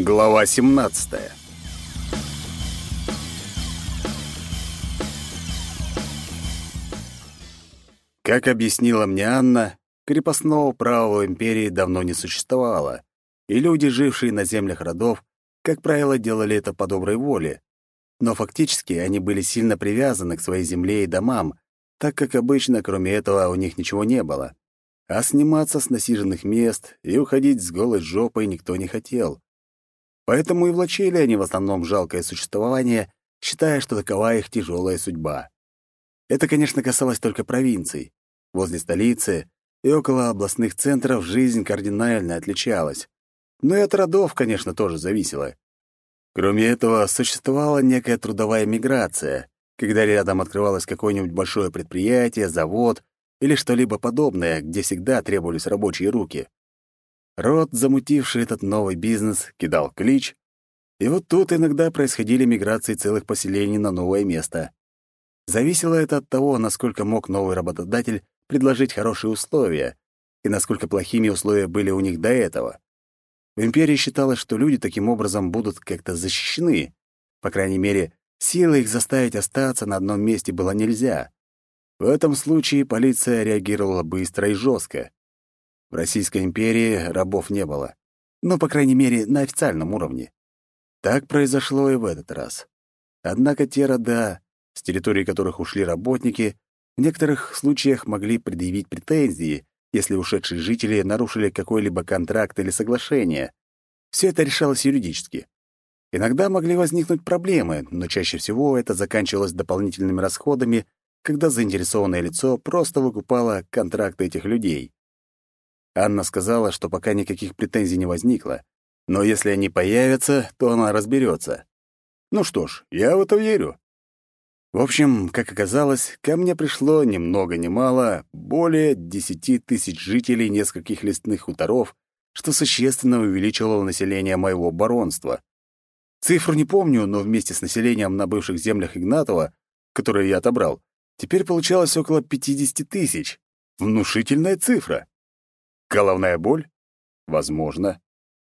Глава 17. Как объяснила мне Анна, крепостного права в империи давно не существовало, и люди, жившие на землях родов, как правило, делали это по доброй воле. Но фактически они были сильно привязаны к своей земле и домам, так как обычно, кроме этого, у них ничего не было. А сниматься с насиженных мест и уходить с голой жопой никто не хотел. Поэтому и влачили они в основном жалкое существование, считая, что такова их тяжелая судьба. Это, конечно, касалось только провинций. Возле столицы и около областных центров жизнь кардинально отличалась. Но и от родов, конечно, тоже зависело. Кроме этого, существовала некая трудовая миграция, когда рядом открывалось какое-нибудь большое предприятие, завод или что-либо подобное, где всегда требовались рабочие руки. Род, замутивший этот новый бизнес, кидал клич, и вот тут иногда происходили миграции целых поселений на новое место. Зависело это от того, насколько мог новый работодатель предложить хорошие условия и насколько плохими условия были у них до этого. В империи считалось, что люди таким образом будут как-то защищены. По крайней мере, силы их заставить остаться на одном месте было нельзя. В этом случае полиция реагировала быстро и жестко. В Российской империи рабов не было. Ну, по крайней мере, на официальном уровне. Так произошло и в этот раз. Однако те рода, с территории которых ушли работники, в некоторых случаях могли предъявить претензии, если ушедшие жители нарушили какой-либо контракт или соглашение. Все это решалось юридически. Иногда могли возникнуть проблемы, но чаще всего это заканчивалось дополнительными расходами, когда заинтересованное лицо просто выкупало контракты этих людей. Анна сказала, что пока никаких претензий не возникло, но если они появятся, то она разберется. Ну что ж, я в это верю. В общем, как оказалось, ко мне пришло ни много ни мало более десяти тысяч жителей нескольких лесных хуторов, что существенно увеличивало население моего баронства. Цифру не помню, но вместе с населением на бывших землях Игнатова, которые я отобрал, теперь получалось около 50 тысяч. Внушительная цифра. Головная боль? Возможно.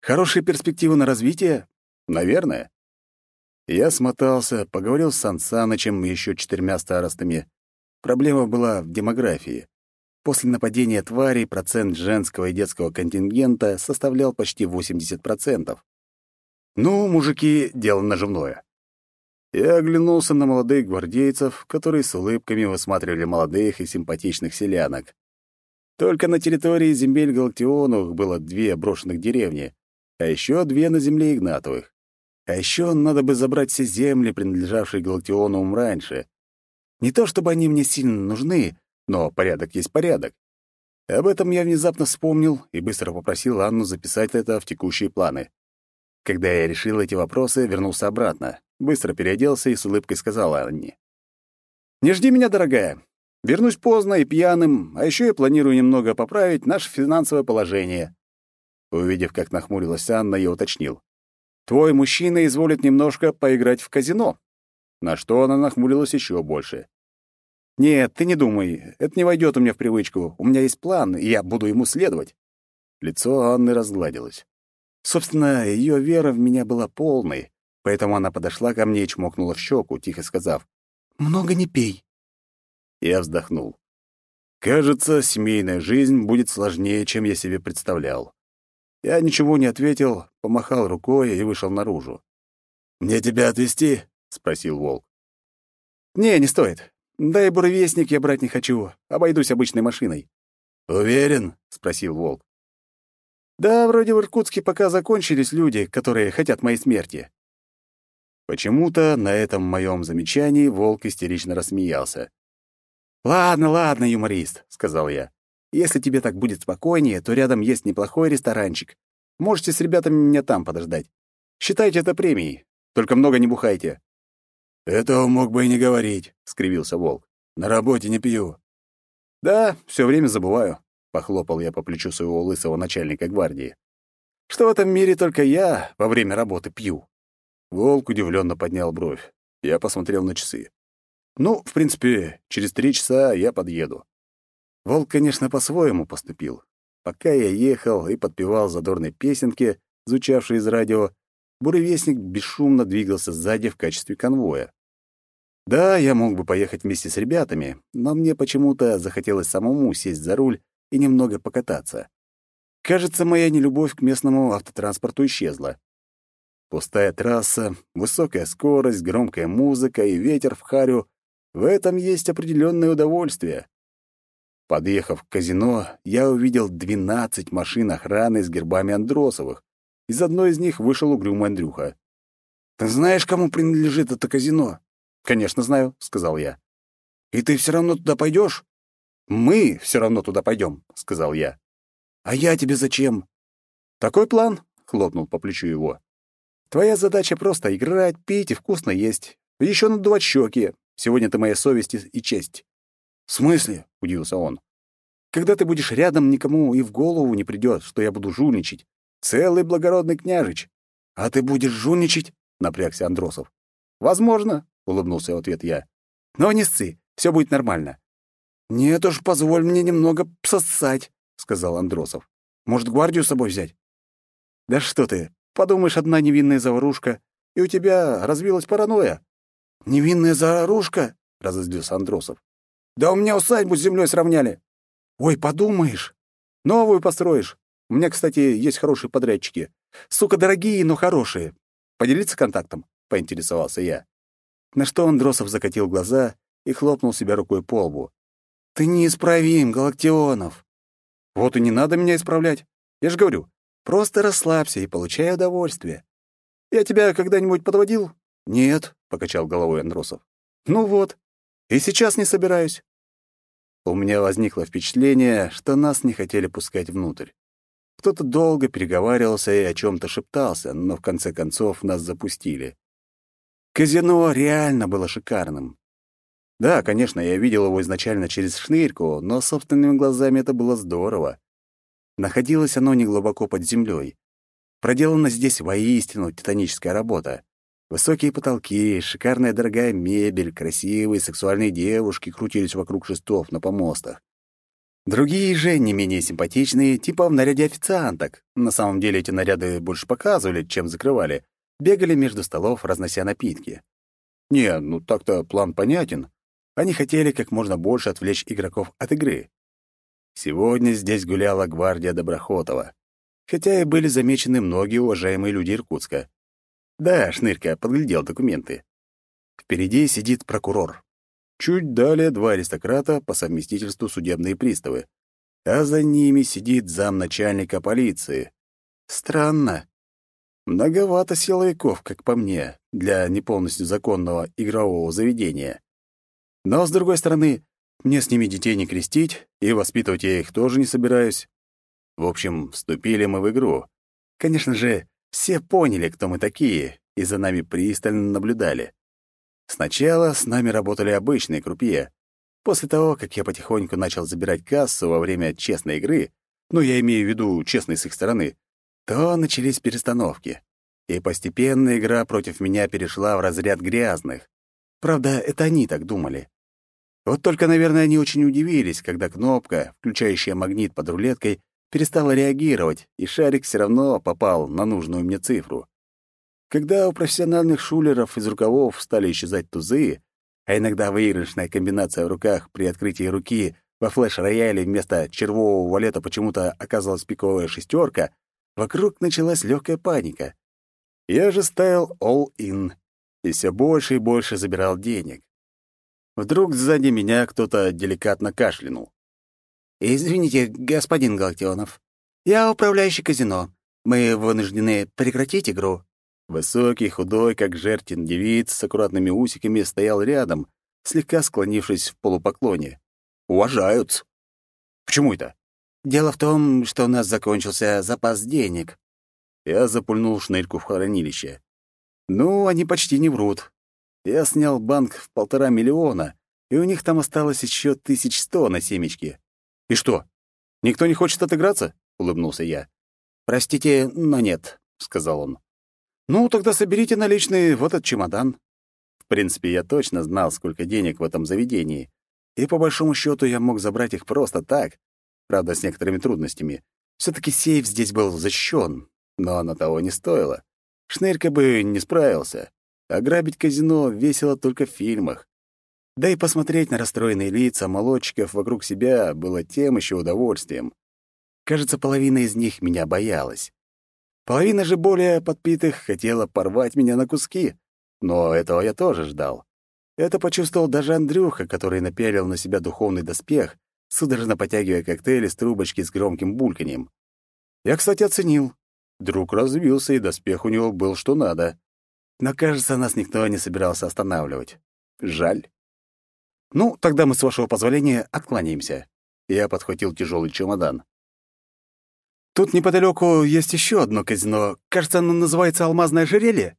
Хорошие перспективы на развитие? Наверное. Я смотался, поговорил с Сан Санычем и еще четырьмя старостами. Проблема была в демографии. После нападения тварей процент женского и детского контингента составлял почти 80%. Ну, мужики, дело наживное. Я оглянулся на молодых гвардейцев, которые с улыбками высматривали молодых и симпатичных селянок. Только на территории земель Галактионовых было две брошенных деревни, а еще две на земле Игнатовых. А еще надо бы забрать все земли, принадлежавшие Галактионовым раньше. Не то чтобы они мне сильно нужны, но порядок есть порядок. Об этом я внезапно вспомнил и быстро попросил Анну записать это в текущие планы. Когда я решил эти вопросы, вернулся обратно, быстро переоделся и с улыбкой сказал Анне. «Не жди меня, дорогая. Вернусь поздно и пьяным, а еще я планирую немного поправить наше финансовое положение». Увидев, как нахмурилась Анна, я уточнил. «Твой мужчина изволит немножко поиграть в казино». На что она нахмурилась еще больше. «Нет, ты не думай, это не войдет у меня в привычку. У меня есть план, и я буду ему следовать». Лицо Анны разгладилось. Собственно, ее вера в меня была полной, поэтому она подошла ко мне и чмокнула в щеку, тихо сказав, «Много не пей». Я вздохнул. Кажется, семейная жизнь будет сложнее, чем я себе представлял. Я ничего не ответил, помахал рукой и вышел наружу. «Мне тебя отвезти?» — спросил волк. «Не, не стоит. Да и буревестник я брать не хочу. Обойдусь обычной машиной». «Уверен?» — спросил волк. «Да, вроде в Иркутске пока закончились люди, которые хотят моей смерти». Почему-то на этом моем замечании волк истерично рассмеялся. «Ладно, ладно, юморист», — сказал я. «Если тебе так будет спокойнее, то рядом есть неплохой ресторанчик. Можете с ребятами меня там подождать. Считайте это премией. Только много не бухайте». «Этого мог бы и не говорить», — скривился Волк. «На работе не пью». «Да, все время забываю», — похлопал я по плечу своего лысого начальника гвардии. «Что в этом мире только я во время работы пью?» Волк удивленно поднял бровь. Я посмотрел на часы. Ну, в принципе, через три часа я подъеду. Волк, конечно, по-своему поступил. Пока я ехал и подпевал задорной песенки, звучавшей из радио, буревестник бесшумно двигался сзади в качестве конвоя. Да, я мог бы поехать вместе с ребятами, но мне почему-то захотелось самому сесть за руль и немного покататься. Кажется, моя нелюбовь к местному автотранспорту исчезла. Пустая трасса, высокая скорость, громкая музыка и ветер в харю — в этом есть определенное удовольствие. Подъехав к казино, я увидел 12 машин охраны с гербами Андросовых. Из одной из них вышел угрюмый Андрюха. «Ты знаешь, кому принадлежит это казино?» «Конечно знаю», — сказал я. «И ты все равно туда пойдешь?» «Мы все равно туда пойдем», — сказал я. «А я тебе зачем?» «Такой план», — хлопнул по плечу его. «Твоя задача просто играть, пить и вкусно есть. Еще надувать щеки. Сегодня ты моя совесть и честь». «В смысле?» — удивился он. «Когда ты будешь рядом, никому и в голову не придет, что я буду жульничать. Целый благородный княжич». «А ты будешь жульничать?» — напрягся Андросов. «Возможно», — улыбнулся в ответ я. «Но не сцы, все будет нормально». «Нет уж, позволь мне немного псосать», — сказал Андросов. «Может, гвардию с собой взять?» «Да что ты, подумаешь, одна невинная заварушка, и у тебя развилась паранойя». «Невинная заварушка?» — разозлился Андросов. «Да у меня усадьбу с землей сравняли». «Ой, подумаешь. Новую построишь. У меня, кстати, есть хорошие подрядчики. Сука, дорогие, но хорошие. Поделиться контактом?» — поинтересовался я. На что Андросов закатил глаза и хлопнул себя рукой по лбу. «Ты неисправим, Галактионов!» «Вот и не надо меня исправлять. Я же говорю, просто расслабься и получай удовольствие. Я тебя когда-нибудь подводил?» «Нет», — покачал головой Андросов. «Ну вот. И сейчас не собираюсь». У меня возникло впечатление, что нас не хотели пускать внутрь. Кто-то долго переговаривался и о чем то шептался, но в конце концов нас запустили. Казино реально было шикарным. Да, конечно, я видел его изначально через шнырьку, но собственными глазами это было здорово. Находилось оно неглубоко под землей. Проделана здесь воистину титаническая работа. Высокие потолки, шикарная дорогая мебель, красивые сексуальные девушки крутились вокруг шестов на помостах. Другие же, не менее симпатичные, типа в наряде официанток. На самом деле эти наряды больше показывали, чем закрывали бегали между столов, разнося напитки. Не, ну так-то план понятен. Они хотели как можно больше отвлечь игроков от игры. Сегодня здесь гуляла гвардия Доброхотова. Хотя и были замечены многие уважаемые люди Иркутска. Да, Шнырька подглядел документы. Впереди сидит прокурор. Чуть далее два аристократа по совместительству судебные приставы. А за ними сидит замначальника полиции. Странно. Многовато силовиков, как по мне, для не полностью законного игрового заведения. Но, с другой стороны, мне с ними детей не крестить, и воспитывать я их тоже не собираюсь. В общем, вступили мы в игру. Конечно же, все поняли, кто мы такие, и за нами пристально наблюдали. Сначала с нами работали обычные крупье. После того, как я потихоньку начал забирать кассу во время честной игры, ну, я имею в виду честной с их стороны, то начались перестановки. И постепенно игра против меня перешла в разряд грязных. Правда, это они так думали. Вот только, наверное, они очень удивились, когда кнопка, включающая магнит под рулеткой, перестала реагировать, и шарик все равно попал на нужную мне цифру. Когда у профессиональных шулеров из рукавов стали исчезать тузы, а иногда выигрышная комбинация в руках при открытии руки во флеш-рояле вместо червового валета почему-то оказалась пиковая шестерка, Вокруг началась легкая паника. Я же ставил all-in и все больше и больше забирал денег. Вдруг сзади меня кто-то деликатно кашлянул. «Извините, господин Галактионов, я управляющий казино. Мы вынуждены прекратить игру». Высокий, худой, как жертин девиц с аккуратными усиками стоял рядом, слегка склонившись в полупоклоне. «Уважают!» «Почему это?» Дело в том, что у нас закончился запас денег. Я запульнул шнырьку в хранилище. Ну, они почти не врут. Я снял банк в полтора миллиона, и у них там осталось еще тысяч сто на семечки. И что, никто не хочет отыграться? Улыбнулся я. Простите, но нет, сказал он. Ну, тогда соберите наличные в этот чемодан. В принципе, я точно знал, сколько денег в этом заведении. И по большому счету я мог забрать их просто так, правда, с некоторыми трудностями. все таки сейф здесь был защищен, но оно того не стоило. Шнырька бы не справился. Ограбить казино весело только в фильмах. Да и посмотреть на расстроенные лица молодчиков вокруг себя было тем еще удовольствием. Кажется, половина из них меня боялась. Половина же более подпитых хотела порвать меня на куски, но этого я тоже ждал. Это почувствовал даже Андрюха, который напялил на себя духовный доспех, судорожно потягивая коктейль из трубочки с громким бульканьем. Я, кстати, оценил. Друг развился, и доспех у него был что надо. Но, кажется, нас никто не собирался останавливать. Жаль. Ну, тогда мы, с вашего позволения, откланяемся. Я подхватил тяжелый чемодан. Тут неподалеку есть еще одно казино. Кажется, оно называется «Алмазное ожерелье».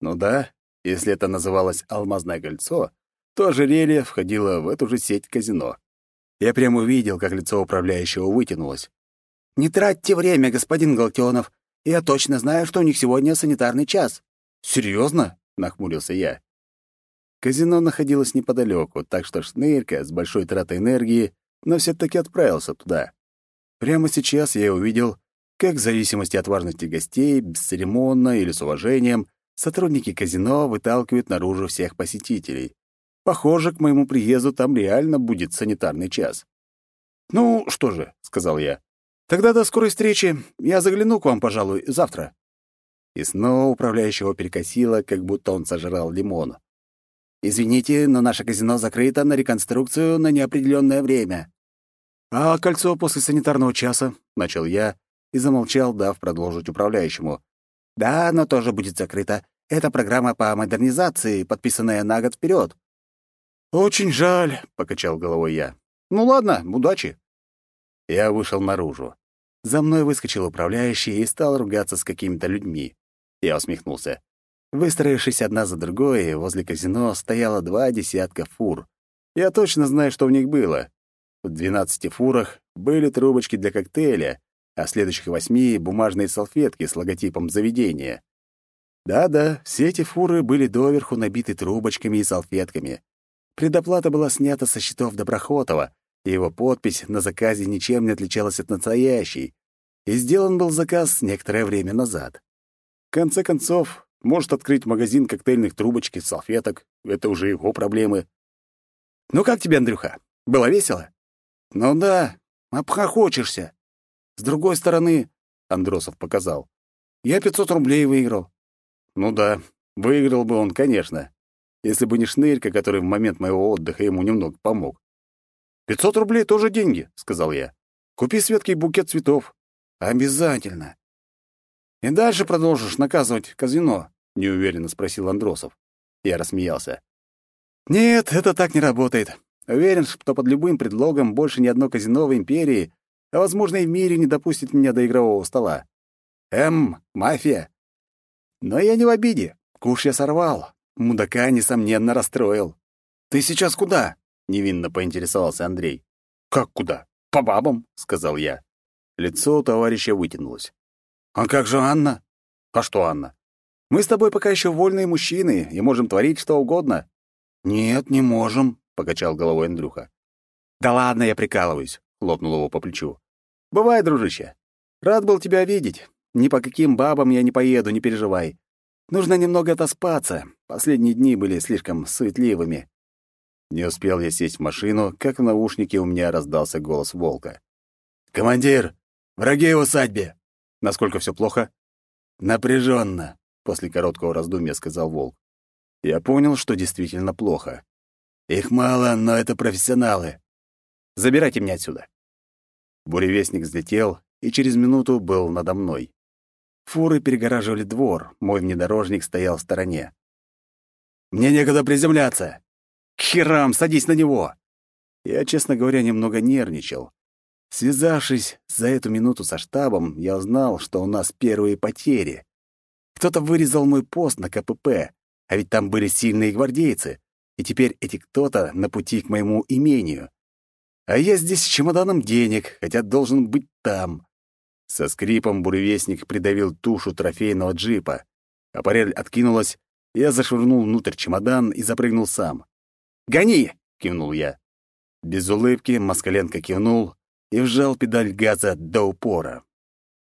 Ну да, если это называлось «Алмазное кольцо», то ожерелье входило в эту же сеть казино. Я прямо увидел, как лицо управляющего вытянулось. «Не тратьте время, господин Галтионов. Я точно знаю, что у них сегодня санитарный час». «Серьезно?» — нахмурился я. Казино находилось неподалеку, так что Шнырька с большой тратой энергии, но все таки отправился туда. Прямо сейчас я увидел, как в зависимости от важности гостей, бесцеремонно или с уважением, сотрудники казино выталкивают наружу всех посетителей. Похоже, к моему приезду там реально будет санитарный час. «Ну, что же», — сказал я, — «тогда до скорой встречи. Я загляну к вам, пожалуй, завтра». И снова управляющего перекосило, как будто он сожрал лимон. «Извините, но наше казино закрыто на реконструкцию на неопределенное время. «А кольцо после санитарного часа?» — начал я и замолчал, дав продолжить управляющему. «Да, оно тоже будет закрыто. Это программа по модернизации, подписанная на год вперед. «Очень жаль», — покачал головой я. «Ну ладно, удачи». Я вышел наружу. За мной выскочил управляющий и стал ругаться с какими-то людьми. Я усмехнулся. Выстроившись одна за другой, возле казино стояло два десятка фур. Я точно знаю, что в них было. В 12 фурах были трубочки для коктейля, а в следующих восьми — бумажные салфетки с логотипом заведения. Да-да, все эти фуры были доверху набиты трубочками и салфетками. Предоплата была снята со счетов Доброхотова, и его подпись на заказе ничем не отличалась от настоящей. И сделан был заказ некоторое время назад. В конце концов, может открыть магазин коктейльных трубочек и салфеток. Это уже его проблемы. «Ну как тебе, Андрюха? Было весело?» «Ну да, обхохочешься. С другой стороны, — Андросов показал, — я 500 рублей выиграл». «Ну да, выиграл бы он, конечно, если бы не Шнырька, который в момент моего отдыха ему немного помог. «Пятьсот рублей тоже деньги», — сказал я. «Купи Светке букет цветов». «Обязательно». «И дальше продолжишь наказывать казино?» — неуверенно спросил Андросов. Я рассмеялся. «Нет, это так не работает. Уверен, что под любым предлогом больше ни одно казино в Империи, а, возможно, и в мире не допустит меня до игрового стола. Эм, мафия. Но я не в обиде. Куш я сорвал. Мудака, несомненно, расстроил. «Ты сейчас куда?» — невинно поинтересовался Андрей. «Как куда? По бабам», — сказал я. Лицо у товарища вытянулось. «А как же Анна?» «А что Анна?» «Мы с тобой пока еще вольные мужчины и можем творить что угодно». «Нет, не можем», покачал головой Андрюха. Да ладно, я прикалываюсь, хлопнул его по плечу. Бывай, дружище. Рад был тебя видеть. Ни по каким бабам я не поеду, не переживай. Нужно немного отоспаться. Последние дни были слишком суетливыми. Не успел я сесть в машину, как в наушнике у меня раздался голос волка. «Командир, враги в усадьбе!» «Насколько все плохо?» «Напряженно», — после короткого раздумья сказал волк. Я понял, что действительно плохо. Их мало, но это профессионалы. Забирайте меня отсюда. Буревестник взлетел и через минуту был надо мной. Фуры перегораживали двор, мой внедорожник стоял в стороне. «Мне некогда приземляться!» «К херам, садись на него!» Я, честно говоря, немного нервничал. Связавшись за эту минуту со штабом, я узнал, что у нас первые потери. Кто-то вырезал мой пост на КПП, а ведь там были сильные гвардейцы и теперь эти кто-то на пути к моему имению. А я здесь с чемоданом денег, хотя должен быть там. Со скрипом буревестник придавил тушу трофейного джипа. Аппарель откинулась, я зашвырнул внутрь чемодан и запрыгнул сам. «Гони!» — кивнул я. Без улыбки Москаленко кивнул и вжал педаль газа до упора.